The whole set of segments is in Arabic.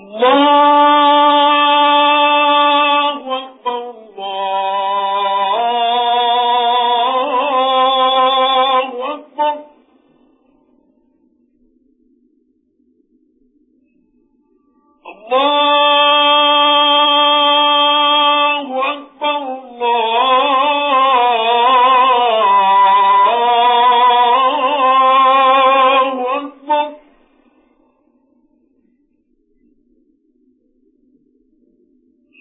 الله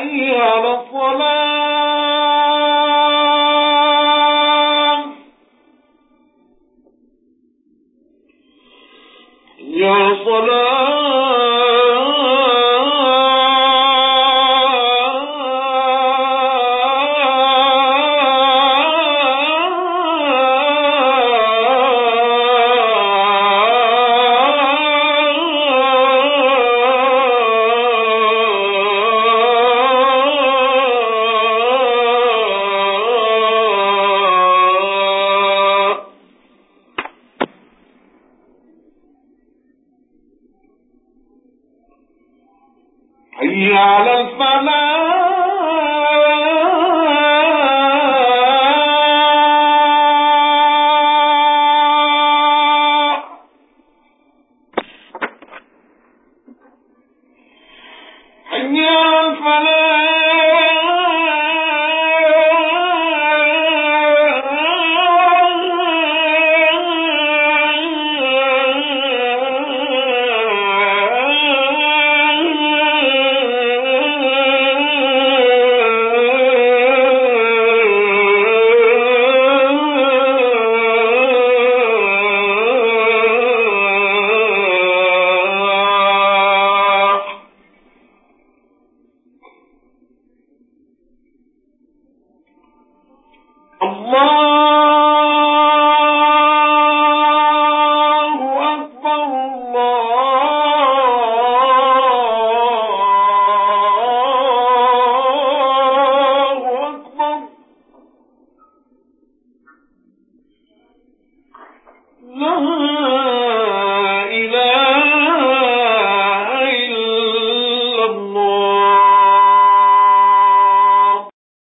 حي الصلاة يا صلاة حي على الفلاح يا